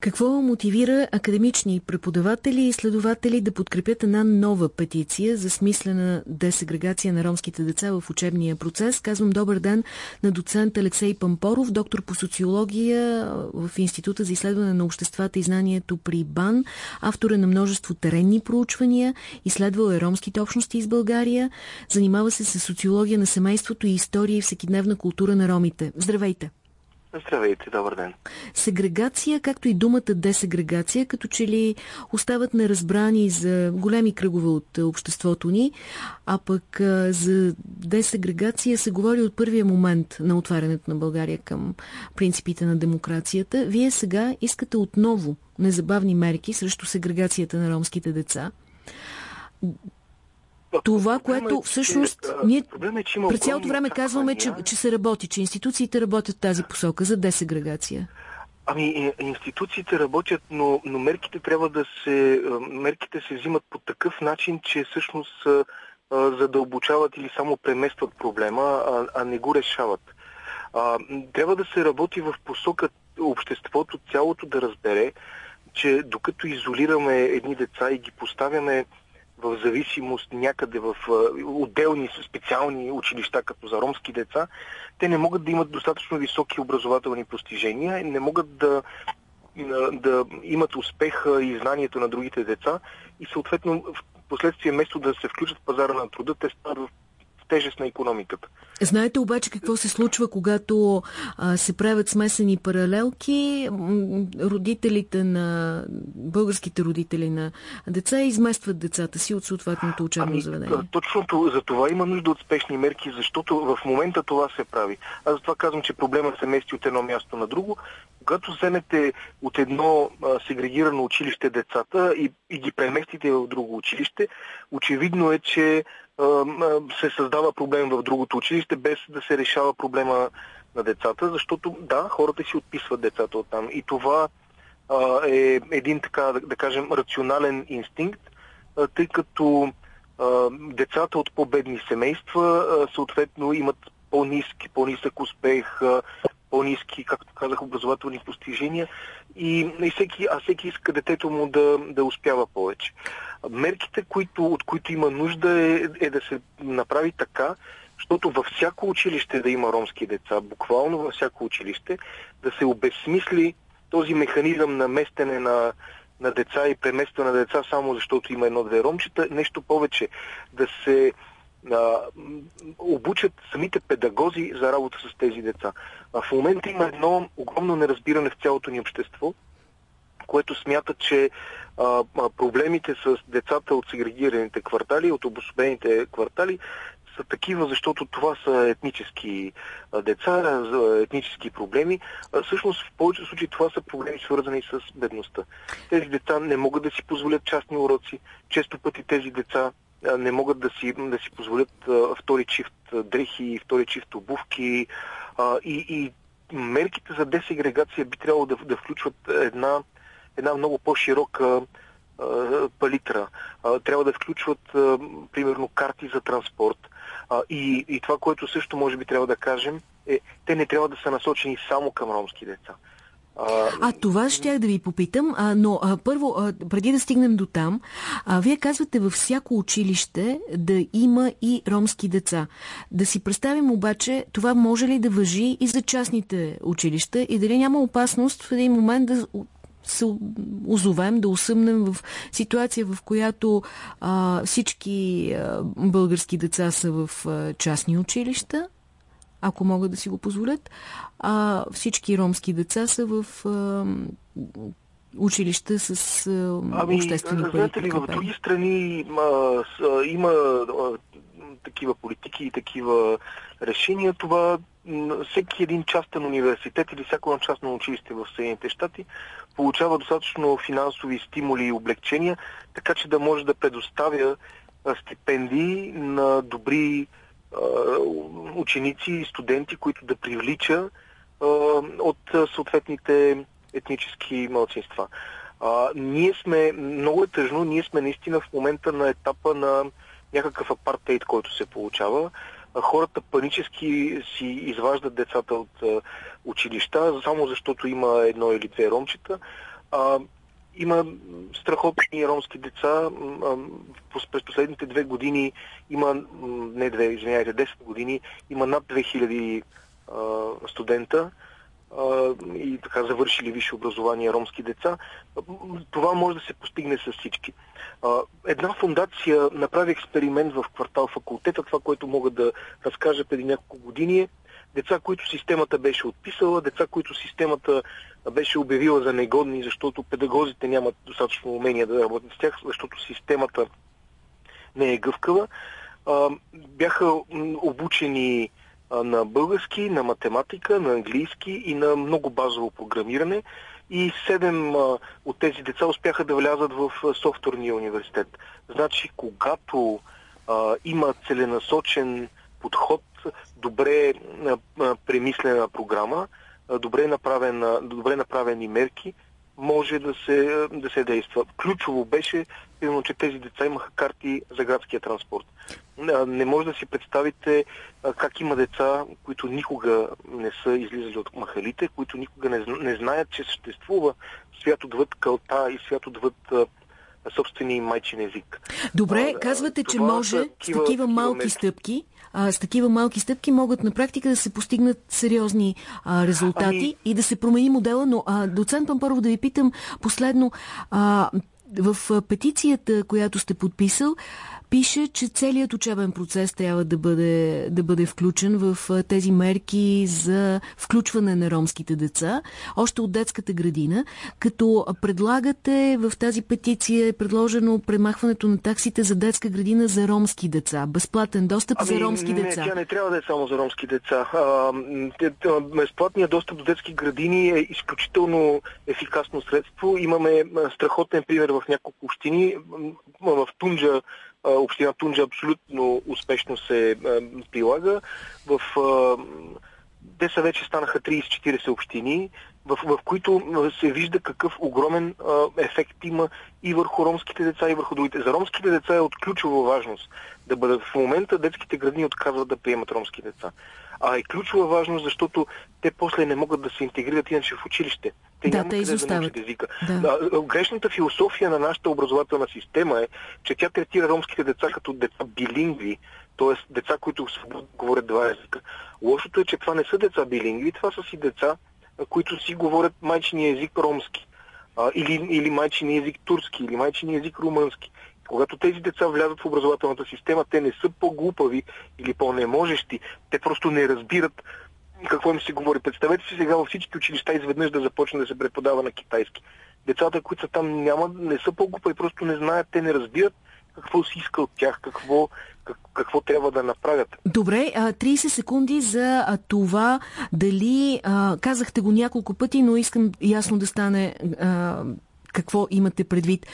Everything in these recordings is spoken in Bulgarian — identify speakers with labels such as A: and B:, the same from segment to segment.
A: Какво мотивира академични преподаватели и изследователи да подкрепят една нова петиция за смислена десегрегация на ромските деца в учебния процес? Казвам добър ден на доцент Алексей Пампоров, доктор по социология в Института за изследване на обществата и знанието при БАН, автор е на множество теренни проучвания, изследвал е ромските общности из България, занимава се с социология на семейството и история и всекидневна култура на ромите. Здравейте!
B: Здравейте, добър ден.
A: Сегрегация, както и думата десегрегация, като че ли остават неразбрани за големи кръгове от обществото ни, а пък за десегрегация се говори от първия момент на отварянето на България към принципите на демокрацията. Вие сега искате отново незабавни мерки срещу сегрегацията на ромските деца. Това, което е, всъщност че, ние е, през цялото време казваме, че, че се работи, че институциите работят тази посока за десегрегация.
B: Ами, институциите работят, но, но мерките трябва да се, мерките се взимат по такъв начин, че всъщност задълбочават или само преместват проблема, а, а не го решават. А, трябва да се работи в посока обществото цялото да разбере, че докато изолираме едни деца и ги поставяме в зависимост някъде в отделни специални училища, като за ромски деца, те не могат да имат достатъчно високи образователни постижения, не могат да, да имат успеха и знанието на другите деца и съответно в последствие, вместо да се включат в пазара на труда, те стават в тежест на економиката.
A: Знаете обаче какво се случва, когато а, се правят смесени паралелки? Родителите на българските родители на деца изместват децата си от съответното учебно ами, заведение.
B: Точно за това има нужда от спешни мерки, защото в момента това се прави. Аз затова казвам, че проблема се мести от едно място на друго. Когато вземете от едно а, сегрегирано училище децата и, и ги преместите в друго училище, очевидно е, че се създава проблем в другото училище, без да се решава проблема на децата, защото да, хората си отписват децата оттам. И това е един така, да, кажем, рационален инстинкт, тъй като децата от по-бедни семейства съответно имат по-низки, по-нисък успех, по-низки, както казах, образователни постижения и, и всеки, а всеки иска детето му да, да успява повече. Мерките, които, от които има нужда е, е да се направи така, защото във всяко училище да има ромски деца, буквално във всяко училище, да се обезсмисли този механизъм на местене на, на деца и преместване на деца само защото има едно-две ромчета, нещо повече, да се а, обучат самите педагози за работа с тези деца. А в момента има едно огромно неразбиране в цялото ни общество, което смята, че а, проблемите с децата от сегрегираните квартали, от обособените квартали, са такива, защото това са етнически деца, етнически проблеми. Всъщност в повечето случаи това са проблеми свързани с бедността. Тези деца не могат да си позволят частни уроци. Често пъти тези деца не могат да си, да си позволят втори чифт дрехи, втори чифт обувки и, и мерките за десегрегация би трябвало да, да включват една, една много по-широка палитра. Трябва да включват, примерно, карти за транспорт. И, и това, което също може би трябва да кажем, е, те не трябва да са насочени само към ромски деца.
A: А това щях да ви попитам, а, но а, първо, а, преди да стигнем до там, а, вие казвате във всяко училище да има и ромски деца. Да си представим обаче, това може ли да въжи и за частните училища и дали няма опасност в един момент да се озовем, да усъмнем в ситуация, в която а, всички а, български деца са в а, частни училища, ако могат да си го позволят, а всички ромски деца са в а, училища с а, ами, обществени
B: знаете ли, в други страни а, с, има а, такива политики и такива решения. Това всеки един частен университет или всяко едно частно училище в Съединените щати получава достатъчно финансови стимули и облегчения, така че да може да предоставя стипендии на добри ученици и студенти, които да привлича от съответните етнически младсинства. А, ние сме, много е тъжно, ние сме наистина в момента на етапа на някакъв апартейт, който се получава. Хората панически си изваждат децата от училища, само защото има едно или две ромчета. А, има страхотни ромски деца. През последните две години има, не две, извиняйте, 10 години, има над 2000 студента и така завършили висше образование ромски деца. Това може да се постигне с всички. Една фундация направи експеримент в квартал факултета. Това, което мога да разкажа преди няколко години е деца, които системата беше отписала, деца, които системата беше обявила за негодни, защото педагозите нямат достатъчно умения да работят с тях, защото системата не е гъвкава. Бяха обучени на български, на математика, на английски и на много базово програмиране. И седем от тези деца успяха да влязат в софтуерния университет. Значи, когато а, има целенасочен подход, добре а, премислена програма, а, добре, направена, добре направени мерки, може да се, да се действа. Ключово беше, именно, че тези деца имаха карти за градския транспорт. Не може да си представите как има деца, които никога не са излизали от махалите, които никога не, не знаят, че съществува свят отвъд кълта и свят отвъд собствения майчин език.
A: Добре, казвате, че може с такива малки стъпки а, с такива малки стъпки могат на практика да се постигнат сериозни а, резултати ами... и да се промени модела. Но, а, доцент първо да ви питам последно. А, в петицията, която сте подписал, пише, че целият учебен процес трябва да бъде, да бъде включен в тези мерки за включване на ромските деца, още от детската градина, като предлагате в тази петиция е предложено премахването на таксите за детска градина за ромски деца, безплатен достъп ами, за ромски
B: не,
A: деца.
B: Тя не трябва да е само за ромски деца. безплатният достъп до детски градини е изключително ефикасно средство. Имаме страхотен пример в няколко общини. В Тунджа Община Тунджа абсолютно успешно се прилага. В те са вече станаха 30-40 общини, в, в които се вижда какъв огромен ефект има и върху ромските деца, и върху другите. За ромските деца е от ключова важност да бъдат. В момента детските градини отказват да приемат ромски деца. А е ключова важност, защото те после не могат да се интегрират иначе в училище. Те
A: да, те изоставят.
B: Да езика. Да. Грешната философия на нашата образователна система е, че тя третира ромските деца като деца билингви, т.е. деца, които говорят два езика. Лошото е, че това не са деца билингви, това са си деца, които си говорят майчиния език ромски. А, или, или майчиния език турски, или майчиния език румънски. Когато тези деца влязат в образователната система, те не са по-глупави или по-неможещи. Те просто не разбират какво им се говори. Представете си сега във всички училища изведнъж да започне да се преподава на китайски. Децата, които са там, няма, не са по-глупави, просто не знаят, те не разбират какво си иска от тях, какво, как, какво трябва да направят.
A: Добре, 30 секунди за това дали, казахте го няколко пъти, но искам ясно да стане какво имате предвид.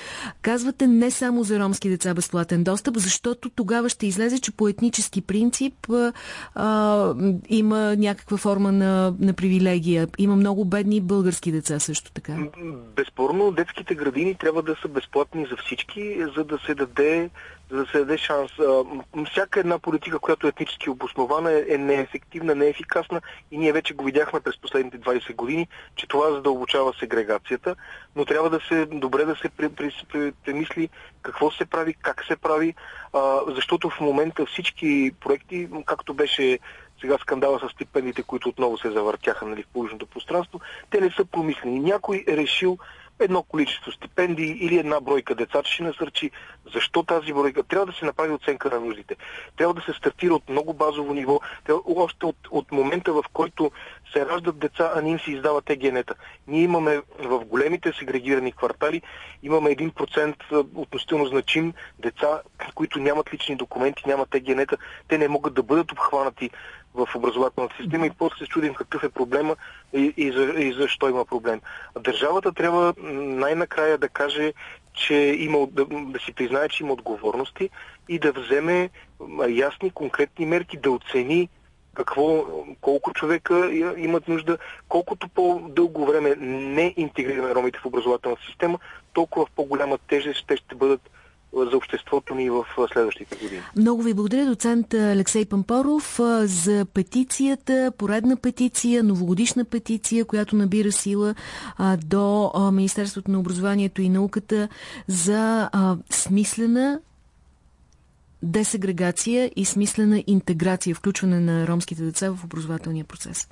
A: Казвате не само за ромски деца безплатен достъп, защото тогава ще излезе, че по етнически принцип а, а, има някаква форма на, на привилегия. Има много бедни български деца също така.
B: Безспорно, детските градини трябва да са безплатни за всички, за да се даде за да се даде шанс. Всяка една политика, която е етнически обоснована, е неефективна, неефикасна и ние вече го видяхме през последните 20 години, че това задълбочава сегрегацията, но трябва да се добре да се премисли какво се прави, как се прави, защото в момента всички проекти, както беше сега скандала с стипендите, които отново се завъртяха нали, в публичното пространство, те не са промислени. Някой е решил едно количество стипендии или една бройка деца ще насърчи. Защо тази бройка? Трябва да се направи оценка на нуждите. Трябва да се стартира от много базово ниво. Трябва, още от, от момента, в който се раждат деца, а не им се издават егенета. Ние имаме в големите сегрегирани квартали, имаме 1% относително значим деца, които нямат лични документи, нямат егенета. Те не могат да бъдат обхванати в образователната система и после се чудим какъв е проблема и, и, за, и защо има проблем. Държавата трябва най-накрая да каже, че има, да, да си признае, че има отговорности и да вземе ясни, конкретни мерки, да оцени какво, колко човека имат нужда, колкото по-дълго време не интегрираме ромите в образователната система, толкова в по-голяма тежест те ще бъдат за обществото ни в следващите години.
A: Много ви благодаря, доцент Алексей Пампоров, за петицията, поредна петиция, новогодишна петиция, която набира сила до Министерството на образованието и науката за смислена десегрегация и смислена интеграция, включване на ромските деца в образователния процес.